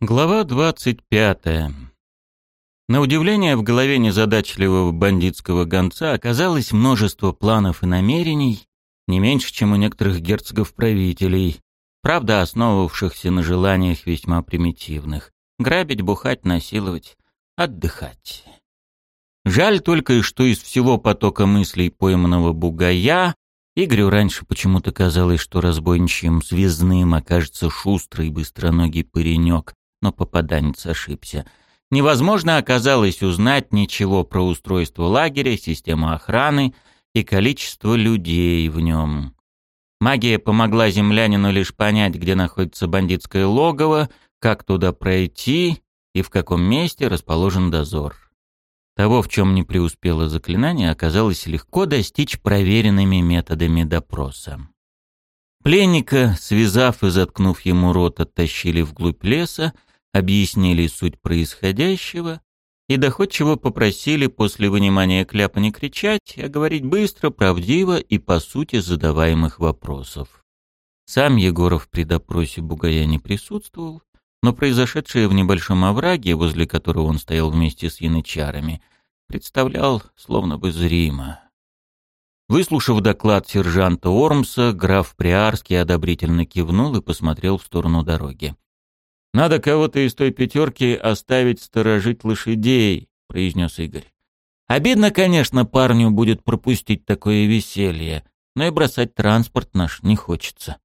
Глава 25. На удивление, в голове незадачливого бандитского гонца оказалось множество планов и намерений, не меньше, чем у некоторых герцогов-правителей, правда, основывавшихся на желаниях весьма примитивных — грабить, бухать, насиловать, отдыхать. Жаль только, что из всего потока мыслей пойманного бугая Игорю раньше почему-то казалось, что разбойничьим связным окажется шустрый быстроногий паренек, но попаданец ошибся. Невозможно оказалось узнать ничего про устройство лагеря, систему охраны и количество людей в нем. Магия помогла землянину лишь понять, где находится бандитское логово, как туда пройти и в каком месте расположен дозор. Того, в чем не преуспело заклинание, оказалось легко достичь проверенными методами допроса. Пленника, связав и заткнув ему рот, оттащили вглубь леса, объяснили суть происходящего и доходчиво попросили после вынимания кляпа не кричать, а говорить быстро, правдиво и по сути задаваемых вопросов. Сам Егоров при допросе Бугая не присутствовал, но произошедшее в небольшом овраге, возле которого он стоял вместе с янычарами, представлял словно бы зримо. Выслушав доклад сержанта Ормса, граф Приарский одобрительно кивнул и посмотрел в сторону дороги. «Надо кого-то из той пятерки оставить сторожить лошадей», — произнес Игорь. «Обидно, конечно, парню будет пропустить такое веселье, но и бросать транспорт наш не хочется».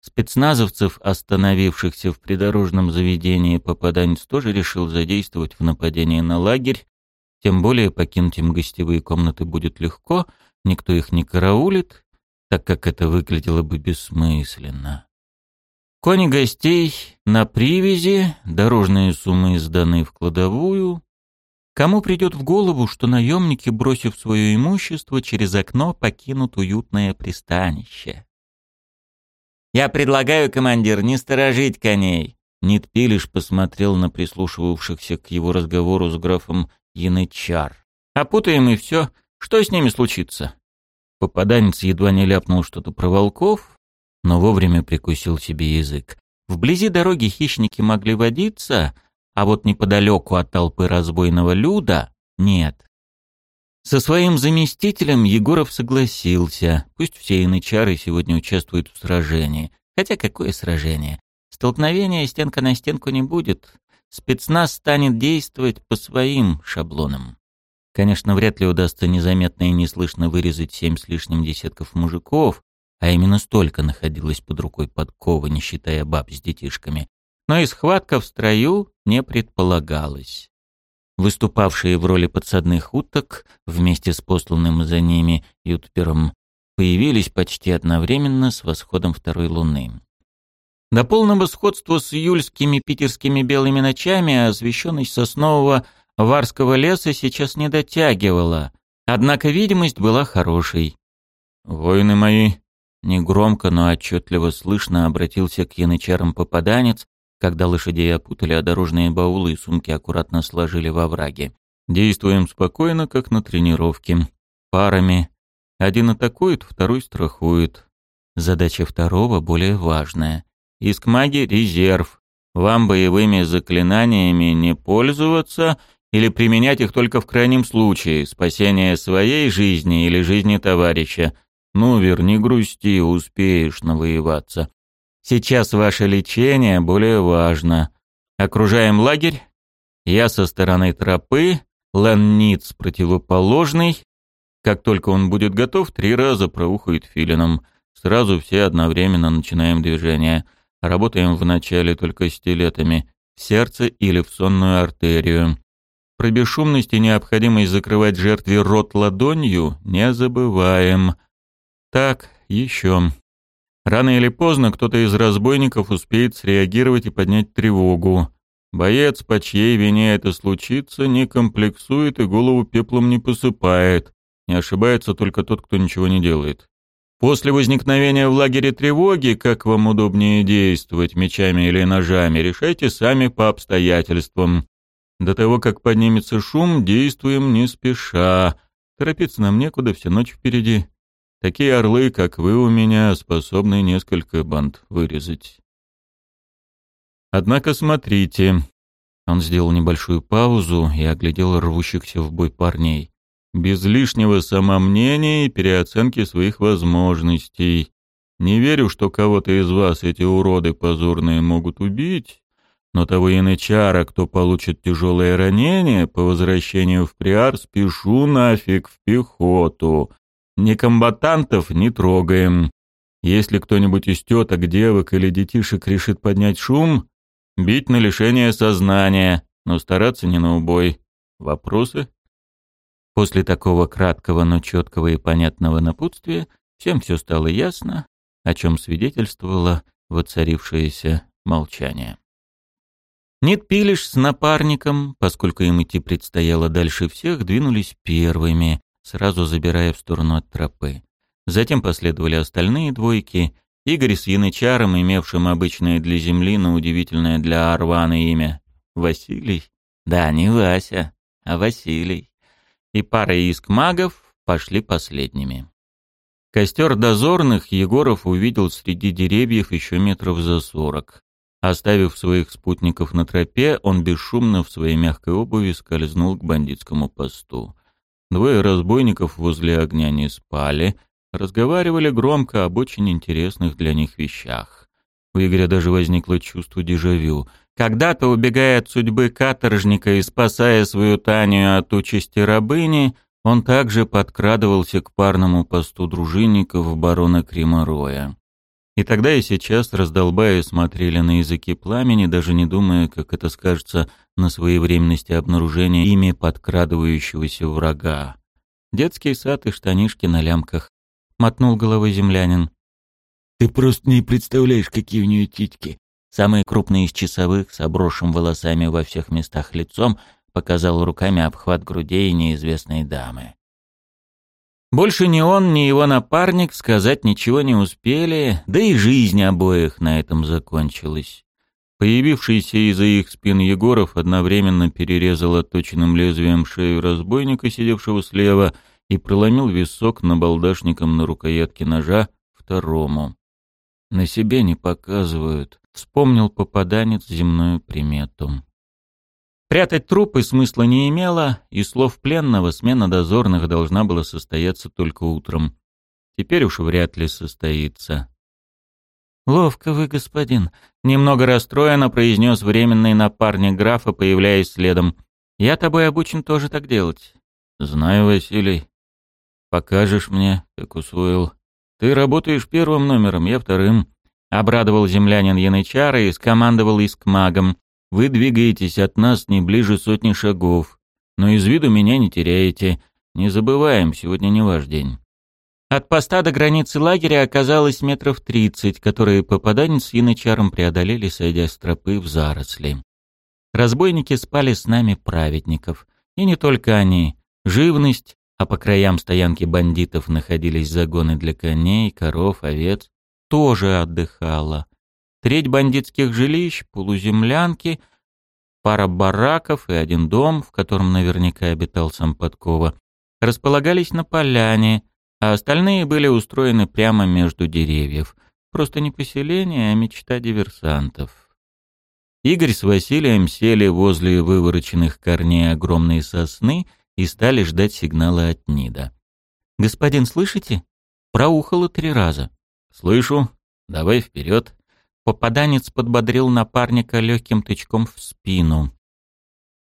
Спецназовцев, остановившихся в придорожном заведении, попаданец тоже решил задействовать в нападении на лагерь, тем более покинуть им гостевые комнаты будет легко, никто их не караулит, так как это выглядело бы бессмысленно. Кони гостей на привязи, дорожные суммы сданы в кладовую. Кому придет в голову, что наемники, бросив свое имущество, через окно покинут уютное пристанище? «Я предлагаю, командир, не сторожить коней!» Нит Пилиш посмотрел на прислушивавшихся к его разговору с графом Янычар. «Опутаем и все. Что с ними случится?» Попаданец едва не ляпнул что-то про волков, но вовремя прикусил себе язык. Вблизи дороги хищники могли водиться, а вот неподалеку от толпы разбойного люда — нет. Со своим заместителем Егоров согласился. Пусть все янычары сегодня участвуют в сражении. Хотя какое сражение? Столкновения стенка на стенку не будет. Спецназ станет действовать по своим шаблонам. Конечно, вряд ли удастся незаметно и неслышно вырезать семь с лишним десятков мужиков, а именно столько находилось под рукой подкова, не считая баб с детишками. Но и схватка в строю не предполагалась. Выступавшие в роли подсадных уток вместе с посланным за ними ютпером появились почти одновременно с восходом второй луны. До полного сходства с июльскими питерскими белыми ночами освещенность соснового варского леса сейчас не дотягивала, однако видимость была хорошей. «Воины мои», Негромко, но отчетливо слышно обратился к янычарам попаданец, когда лошадей опутали, а дорожные баулы и сумки аккуратно сложили во враге. Действуем спокойно, как на тренировке. Парами. Один атакует, второй страхует. Задача второго более важная. Иск маги — резерв. Вам боевыми заклинаниями не пользоваться или применять их только в крайнем случае, спасение своей жизни или жизни товарища — ну, верни грусти, успеешь навоеваться. Сейчас ваше лечение более важно. Окружаем лагерь. Я со стороны тропы, Лен Ниц противоположный. Как только он будет готов, три раза проухает филином. Сразу все одновременно начинаем движение. Работаем вначале только стилетами, в сердце или в сонную артерию. Про бесшумность и необходимость закрывать жертве рот ладонью не забываем. Так, еще. Рано или поздно кто-то из разбойников успеет среагировать и поднять тревогу. Боец, по чьей вине это случится, не комплексует и голову пеплом не посыпает. Не ошибается только тот, кто ничего не делает. После возникновения в лагере тревоги, как вам удобнее действовать, мечами или ножами, решайте сами по обстоятельствам. До того, как поднимется шум, действуем не спеша. Торопиться нам некуда, вся ночь впереди. Такие орлы, как вы у меня, способны несколько банд вырезать. Однако смотрите. Он сделал небольшую паузу и оглядел рвущихся в бой парней. Без лишнего самомнения и переоценки своих возможностей. Не верю, что кого-то из вас эти уроды позорные могут убить, но того янычара, кто получит тяжелое ранение, по возвращению в приар спешу нафиг в пехоту. Ни комбатантов не трогаем. Если кто-нибудь из теток, девок или детишек решит поднять шум, бить на лишение сознания, но стараться не на убой. Вопросы? После такого краткого, но четкого и понятного напутствия всем все стало ясно, о чем свидетельствовало воцарившееся молчание. Нит Пилиш с напарником, поскольку им идти предстояло дальше всех, двинулись первыми, сразу забирая в сторону от тропы. Затем последовали остальные двойки. Игорь с Янычаром, имевшим обычное для земли, но удивительное для Арвана имя. Василий? Да, не Вася, а Василий. И пара иск магов пошли последними. Костер дозорных Егоров увидел среди деревьев еще метров за сорок. Оставив своих спутников на тропе, он бесшумно в своей мягкой обуви скользнул к бандитскому посту. Двое разбойников возле огня не спали, разговаривали громко об очень интересных для них вещах. У Игоря даже возникло чувство дежавю. Когда-то, убегая от судьбы каторжника и спасая свою Таню от участи рабыни, он также подкрадывался к парному посту дружинников барона Кримороя. И тогда и сейчас раздолбая смотрели на языки пламени, даже не думая, как это скажется на своевременности обнаружения ими подкрадывающегося врага. Детский сад и штанишки на лямках. Мотнул головой землянин. «Ты просто не представляешь, какие у нее титьки!» Самый крупный из часовых, с обросшим волосами во всех местах лицом, показал руками обхват грудей неизвестной дамы. Больше ни он, ни его напарник сказать ничего не успели, да и жизнь обоих на этом закончилась. Появившийся из-за их спин Егоров одновременно перерезал отточенным лезвием шею разбойника, сидевшего слева, и проломил висок набалдашником на рукоятке ножа второму. «На себе не показывают», — вспомнил попаданец земную примету. Прятать трупы смысла не имело, и слов пленного смена дозорных должна была состояться только утром. Теперь уж вряд ли состоится. «Ловко вы, господин», — немного расстроенно произнес временный напарник графа, появляясь следом. «Я тобой обучен тоже так делать». «Знаю, Василий. Покажешь мне, как усвоил. Ты работаешь первым номером, я вторым». Обрадовал землянин Янычара и скомандовал иск магом. Вы двигаетесь от нас не ближе сотни шагов, но из виду меня не теряете. Не забываем, сегодня не ваш день. От поста до границы лагеря оказалось метров тридцать, которые попаданец с янычаром преодолели, сойдя с тропы в заросли. Разбойники спали с нами праведников. И не только они. Живность, а по краям стоянки бандитов находились загоны для коней, коров, овец, тоже отдыхала треть бандитских жилищ, полуземлянки, пара бараков и один дом, в котором наверняка обитал сам Подкова, располагались на поляне, а остальные были устроены прямо между деревьев. Просто не поселение, а мечта диверсантов. Игорь с Василием сели возле вывороченных корней огромной сосны и стали ждать сигнала от Нида. «Господин, слышите?» Проухало три раза. «Слышу. Давай вперед. Попаданец подбодрил напарника легким тычком в спину.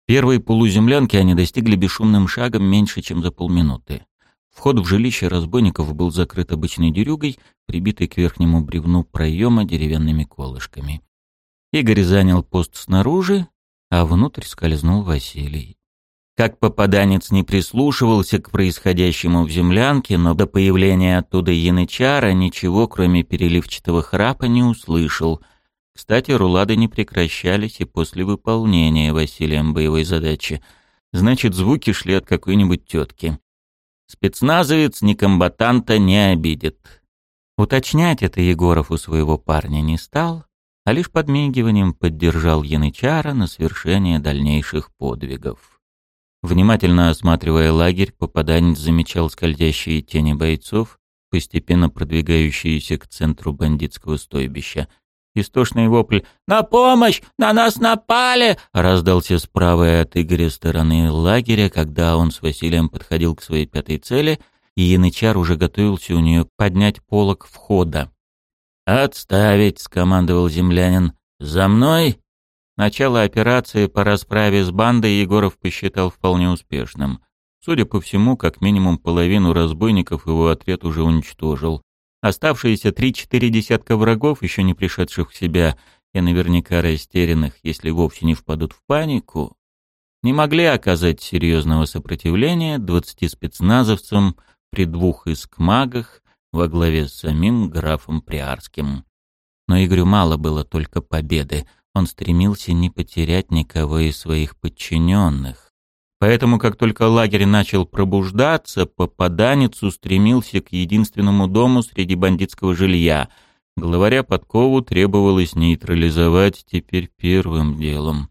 Первой полуземлянки они достигли бесшумным шагом меньше, чем за полминуты. Вход в жилище разбойников был закрыт обычной дерюгой, прибитой к верхнему бревну проема деревянными колышками. Игорь занял пост снаружи, а внутрь скользнул Василий. Как попаданец не прислушивался к происходящему в землянке, но до появления оттуда янычара ничего, кроме переливчатого храпа, не услышал. Кстати, рулады не прекращались и после выполнения Василием боевой задачи. Значит, звуки шли от какой-нибудь тетки. Спецназовец ни комбатанта не обидит. Уточнять это Егоров у своего парня не стал, а лишь подмигиванием поддержал янычара на свершение дальнейших подвигов. Внимательно осматривая лагерь, попаданец замечал скользящие тени бойцов, постепенно продвигающиеся к центру бандитского стойбища, Истошный вопль «На помощь! На нас напали!» раздался справа от Игоря стороны лагеря, когда он с Василием подходил к своей пятой цели, и янычар уже готовился у нее поднять полок входа. «Отставить!» — скомандовал землянин. «За мной!» Начало операции по расправе с бандой Егоров посчитал вполне успешным. Судя по всему, как минимум половину разбойников его отряд уже уничтожил. Оставшиеся три-четыре десятка врагов, еще не пришедших в себя и наверняка растерянных, если вовсе не впадут в панику, не могли оказать серьезного сопротивления двадцати спецназовцам при двух искмагах во главе с самим графом Приарским. Но Игорю мало было только победы, он стремился не потерять никого из своих подчиненных. Поэтому, как только лагерь начал пробуждаться, попаданец устремился к единственному дому среди бандитского жилья. Главаря подкову требовалось нейтрализовать теперь первым делом.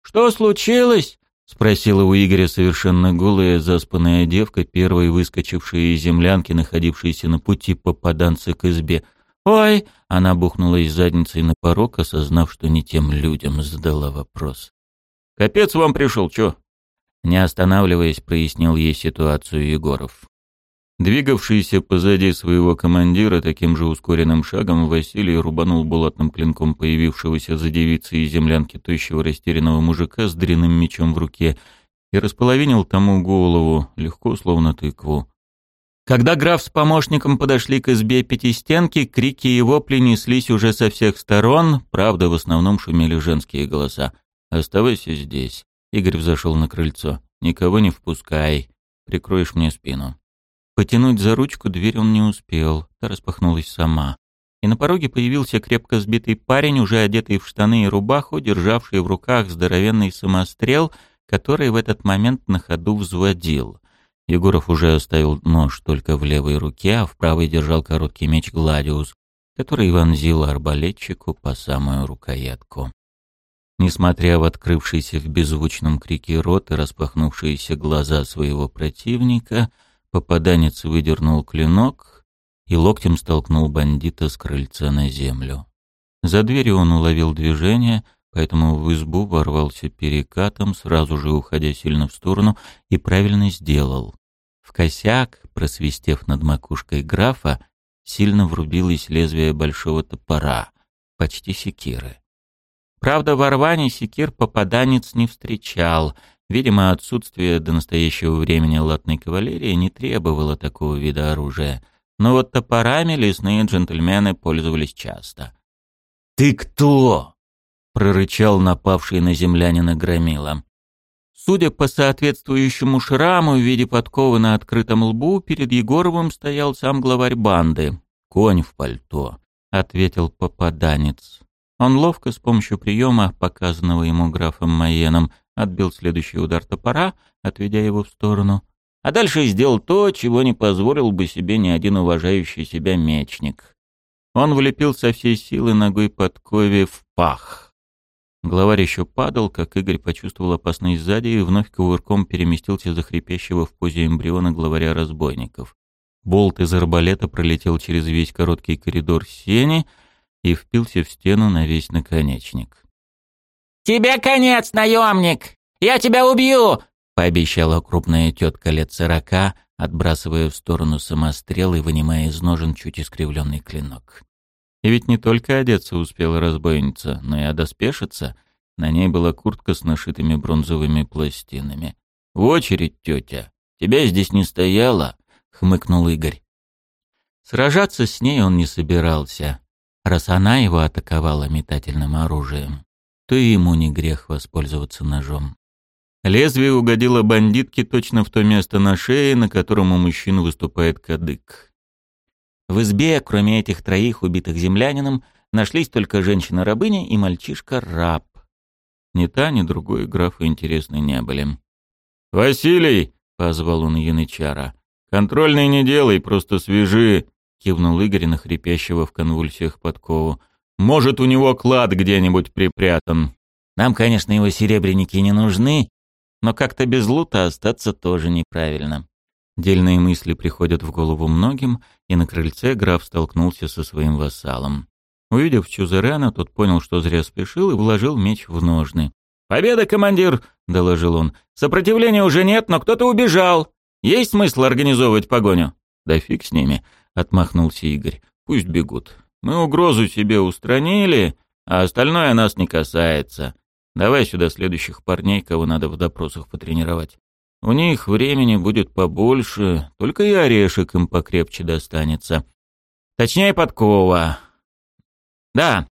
«Что случилось?» — спросила у Игоря совершенно голая заспанная девка, первой выскочившая из землянки, находившаяся на пути попаданца к избе. «Ой!» — она бухнулась задницей на порог, осознав, что не тем людям задала вопрос. «Капец вам пришел, чё?» Не останавливаясь, прояснил ей ситуацию Егоров. Двигавшийся позади своего командира таким же ускоренным шагом, Василий рубанул булатным клинком появившегося за девицей из землянки тощего растерянного мужика с дряным мечом в руке и располовинил тому голову, легко, словно тыкву. Когда граф с помощником подошли к избе пятистенки, крики его принеслись уже со всех сторон, правда, в основном шумели женские голоса. «Оставайся здесь. Игорь взошел на крыльцо. «Никого не впускай. Прикроешь мне спину». Потянуть за ручку дверь он не успел. Та распахнулась сама. И на пороге появился крепко сбитый парень, уже одетый в штаны и рубаху, державший в руках здоровенный самострел, который в этот момент на ходу взводил. Егоров уже оставил нож только в левой руке, а в правой держал короткий меч Гладиус, который вонзил арбалетчику по самую рукоятку. Несмотря в открывшийся в беззвучном крике рот и распахнувшиеся глаза своего противника, попаданец выдернул клинок и локтем столкнул бандита с крыльца на землю. За дверью он уловил движение, поэтому в избу ворвался перекатом, сразу же уходя сильно в сторону, и правильно сделал. В косяк, просвистев над макушкой графа, сильно врубилось лезвие большого топора, почти секиры. Правда, в Орване секир попаданец не встречал. Видимо, отсутствие до настоящего времени латной кавалерии не требовало такого вида оружия. Но вот топорами лесные джентльмены пользовались часто. «Ты кто?» — прорычал напавший на землянина Громила. Судя по соответствующему шраму в виде подковы на открытом лбу, перед Егоровым стоял сам главарь банды. «Конь в пальто», — ответил попаданец. Он ловко с помощью приема, показанного ему графом Майеном, отбил следующий удар топора, отведя его в сторону, а дальше сделал то, чего не позволил бы себе ни один уважающий себя мечник. Он влепил со всей силы ногой подкове в пах. Главарь еще падал, как Игорь почувствовал опасность сзади и вновь кувырком переместился за хрипящего в позе эмбриона главаря разбойников. Болт из арбалета пролетел через весь короткий коридор сени — и впился в стену на весь наконечник. «Тебе конец, наемник! Я тебя убью!» — пообещала крупная тетка лет сорока, отбрасывая в сторону самострел и вынимая из ножен чуть искривленный клинок. И ведь не только одеться успела разбойница, но и одоспешиться. На ней была куртка с нашитыми бронзовыми пластинами. «В очередь, тетя! Тебя здесь не стояло!» — хмыкнул Игорь. Сражаться с ней он не собирался. Раз она его атаковала метательным оружием, то и ему не грех воспользоваться ножом. Лезвие угодило бандитке точно в то место на шее, на котором у мужчин выступает кадык. В избе, кроме этих троих убитых землянином, нашлись только женщина-рабыня и мальчишка-раб. Ни та, ни другой графу интересны не были. «Василий!» — позвал он янычара. «Контрольный не делай, просто свяжи кивнул Игорь на хрипящего в конвульсиях подкову. «Может, у него клад где-нибудь припрятан. Нам, конечно, его серебряники не нужны, но как-то без лута остаться тоже неправильно». Дельные мысли приходят в голову многим, и на крыльце граф столкнулся со своим вассалом. Увидев Чузерена, тот понял, что зря спешил, и вложил меч в ножны. «Победа, командир!» — доложил он. «Сопротивления уже нет, но кто-то убежал. Есть смысл организовывать погоню?» «Да фиг с ними», — отмахнулся Игорь. «Пусть бегут. Мы угрозу себе устранили, а остальное нас не касается. Давай сюда следующих парней, кого надо в допросах потренировать. У них времени будет побольше, только и орешек им покрепче достанется. Точнее, подкова. Да,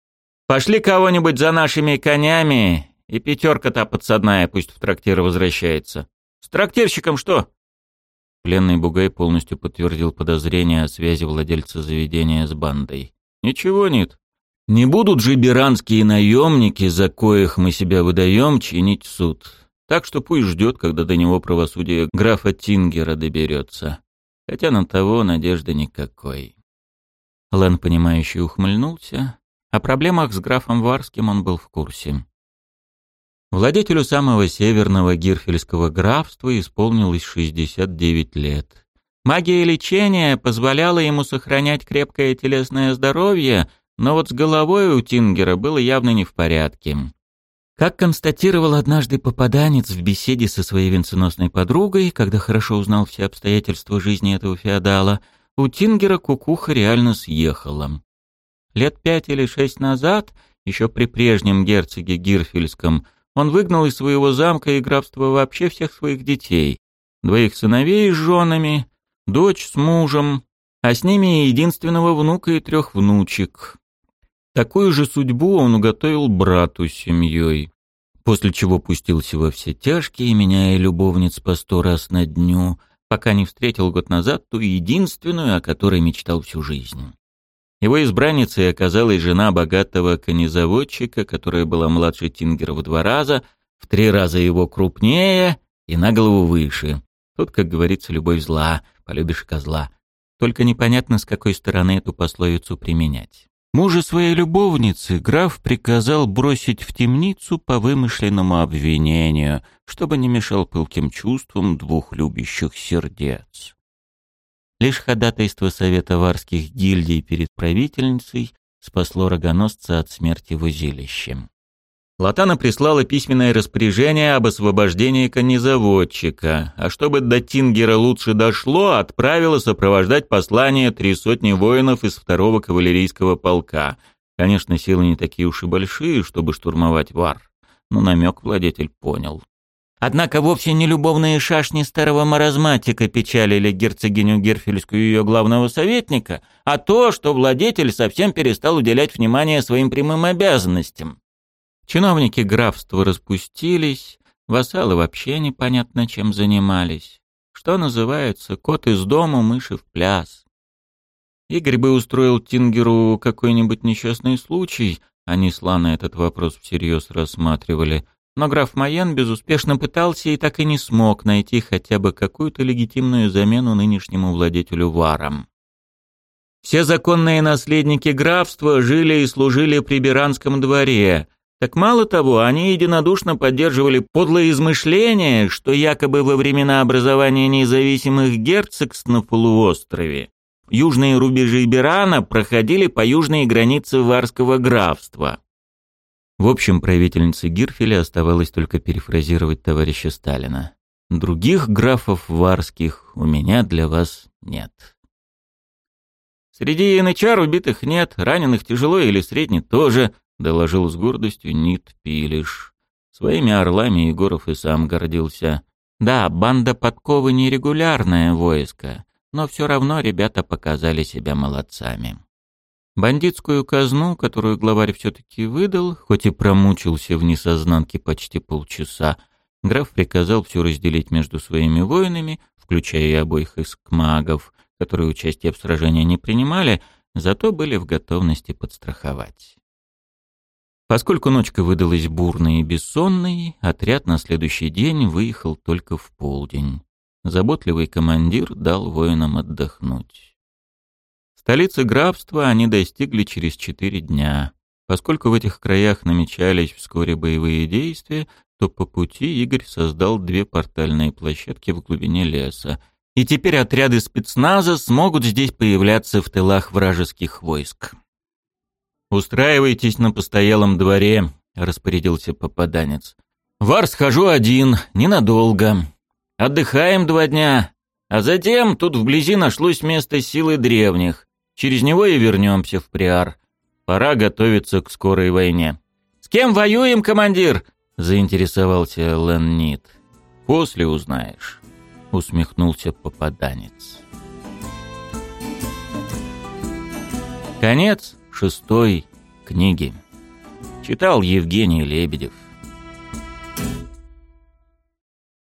пошли кого-нибудь за нашими конями, и пятерка-то подсадная пусть в трактир возвращается. С трактирщиком что? Пленный Бугай полностью подтвердил подозрения о связи владельца заведения с бандой. Ничего нет. Не будут же биранские наемники, за коих мы себя выдаем, чинить суд. Так что пусть ждет, когда до него правосудие графа Тингера доберется. Хотя на того надежды никакой. Лэн, понимающий, ухмыльнулся. О проблемах с графом Варским он был в курсе. Владетелю самого северного Гирфельского графства исполнилось 69 лет. Магия лечения позволяла ему сохранять крепкое телесное здоровье, но вот с головой у Тингера было явно не в порядке. Как констатировал однажды попаданец в беседе со своей венценосной подругой, когда хорошо узнал все обстоятельства жизни этого феодала, у Тингера кукуха реально съехала. Лет пять или шесть назад, еще при прежнем герцоге Гирфельском, он выгнал из своего замка и графства вообще всех своих детей. Двоих сыновей с женами, дочь с мужем, а с ними единственного внука и трех внучек. Такую же судьбу он уготовил брату с семьей, после чего пустился во все тяжкие, меняя любовниц по сто раз на дню, пока не встретил год назад ту единственную, о которой мечтал всю жизнь. Его избранницей оказалась жена богатого конезаводчика, которая была младше Тингера в два раза, в три раза его крупнее и на голову выше. Тут, как говорится, любовь зла, полюбишь козла. Только непонятно, с какой стороны эту пословицу применять. Мужа своей любовницы граф приказал бросить в темницу по вымышленному обвинению, чтобы не мешал пылким чувствам двух любящих сердец. Лишь ходатайство Совета варских гильдий перед правительницей спасло рогоносца от смерти в узилище. Латана прислала письменное распоряжение об освобождении конезаводчика, а чтобы до Тингера лучше дошло, отправила сопровождать послание три сотни воинов из второго кавалерийского полка. Конечно, силы не такие уж и большие, чтобы штурмовать Вар, но намек владетель понял. Однако вовсе не любовные шашни старого маразматика печалили герцогиню Герфельскую и ее главного советника, а то, что владетель совсем перестал уделять внимание своим прямым обязанностям. Чиновники графства распустились, вассалы вообще непонятно чем занимались. Что называется, кот из дома, мыши в пляс. Игорь бы устроил Тингеру какой-нибудь несчастный случай, они славно этот вопрос всерьез рассматривали, но граф Майен безуспешно пытался и так и не смог найти хотя бы какую-то легитимную замену нынешнему владетелю Варам. Все законные наследники графства жили и служили при Биранском дворе, так мало того, они единодушно поддерживали подлое измышление, что якобы во времена образования независимых герцогств на полуострове южные рубежи Бирана проходили по южной границе Варского графства. В общем, правительнице Гирфеля оставалось только перефразировать товарища Сталина. Других графов варских у меня для вас нет. Среди янычар убитых нет, раненых тяжело или средне тоже, — доложил с гордостью Нит Пилиш. Своими орлами Егоров и сам гордился. Да, банда подковы нерегулярное войско, но все равно ребята показали себя молодцами. Бандитскую казну, которую главарь все-таки выдал, хоть и промучился в несознанке почти полчаса, граф приказал все разделить между своими воинами, включая и обоих искмагов, которые участие в сражении не принимали, зато были в готовности подстраховать. Поскольку ночка выдалась бурной и бессонной, отряд на следующий день выехал только в полдень. Заботливый командир дал воинам отдохнуть. Столицы графства они достигли через четыре дня. Поскольку в этих краях намечались вскоре боевые действия, то по пути Игорь создал две портальные площадки в глубине леса. И теперь отряды спецназа смогут здесь появляться в тылах вражеских войск. «Устраивайтесь на постоялом дворе», — распорядился попаданец. «Вар схожу один, ненадолго. Отдыхаем два дня, а затем тут вблизи нашлось место силы древних. Через него и вернемся в Приар. Пора готовиться к скорой войне». «С кем воюем, командир?» — заинтересовался Леннит. «После узнаешь», — усмехнулся попаданец. Конец шестой книги. Читал Евгений Лебедев.